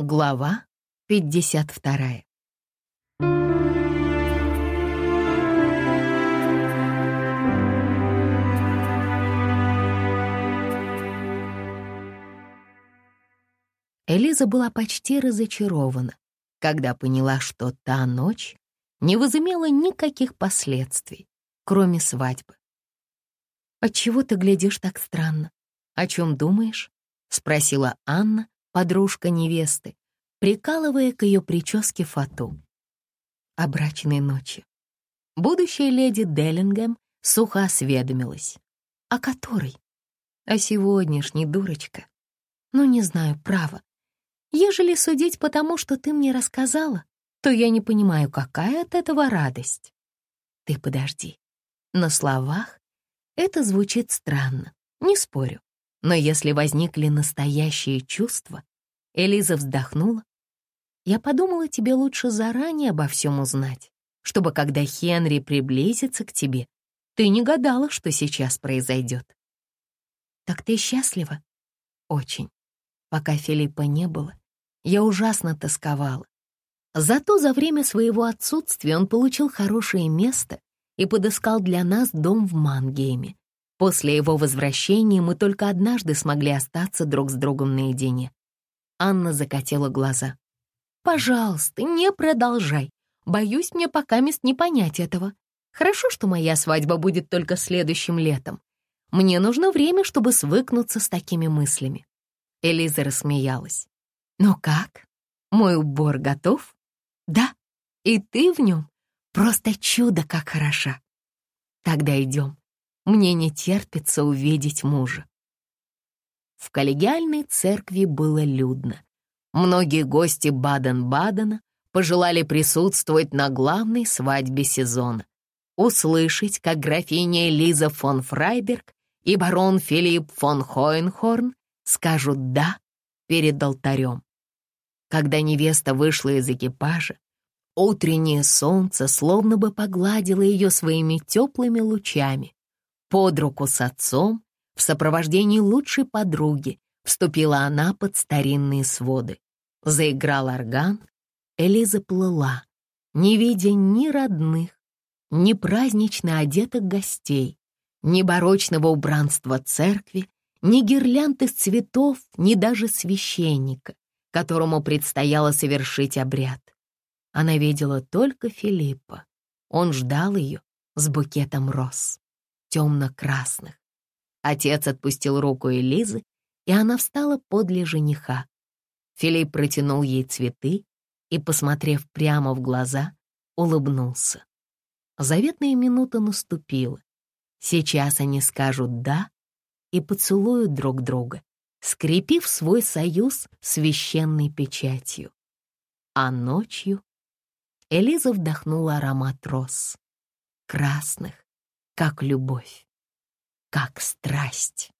Глава 52. Элиза была почти разочарована, когда поняла, что та ночь не возымела никаких последствий, кроме свадьбы. «Отчего ты глядишь так странно? О чем думаешь?» — спросила Анна, подружка невесты, прикалывая к ее прическе фату. О ночи. Будущая леди Деллингем сухо осведомилась. О которой? О сегодняшней, дурочка. Ну, не знаю, право. Ежели судить по тому, что ты мне рассказала, то я не понимаю, какая от этого радость. Ты подожди. На словах это звучит странно, не спорю. Но если возникли настоящие чувства, Элиза вздохнула. «Я подумала, тебе лучше заранее обо всем узнать, чтобы, когда Хенри приблизится к тебе, ты не гадала, что сейчас произойдет». «Так ты счастлива?» «Очень. Пока Филиппа не было, я ужасно тосковала. Зато за время своего отсутствия он получил хорошее место и подыскал для нас дом в Мангейме. После его возвращения мы только однажды смогли остаться друг с другом наедине. Анна закатила глаза. «Пожалуйста, не продолжай. Боюсь мне пока мест не понять этого. Хорошо, что моя свадьба будет только следующим летом. Мне нужно время, чтобы свыкнуться с такими мыслями». Элиза рассмеялась. «Ну как? Мой убор готов?» «Да, и ты в нем. Просто чудо, как хороша. Тогда идем. Мне не терпится увидеть мужа». В коллегиальной церкви было людно. Многие гости Баден-Бадена пожелали присутствовать на главной свадьбе сезона, услышать, как графиня Лиза фон Фрайберг и барон Филипп фон Хоенхорн скажут «да» перед алтарем. Когда невеста вышла из экипажа, утреннее солнце словно бы погладило ее своими теплыми лучами. Под руку с отцом в сопровождении лучшей подруги вступила она под старинные своды. Заиграл орган, Элиза плыла, не видя ни родных, ни празднично одетых гостей, ни барочного убранства церкви, ни гирлянд из цветов, ни даже священника, которому предстояло совершить обряд. Она видела только Филиппа. Он ждал ее с букетом роз, темно-красных, Отец отпустил руку Элизы, и она встала подле жениха. Филипп протянул ей цветы и, посмотрев прямо в глаза, улыбнулся. Заветная минута наступила. Сейчас они скажут «да» и поцелуют друг друга, скрепив свой союз священной печатью. А ночью Элиза вдохнула аромат роз, красных, как любовь как страсть.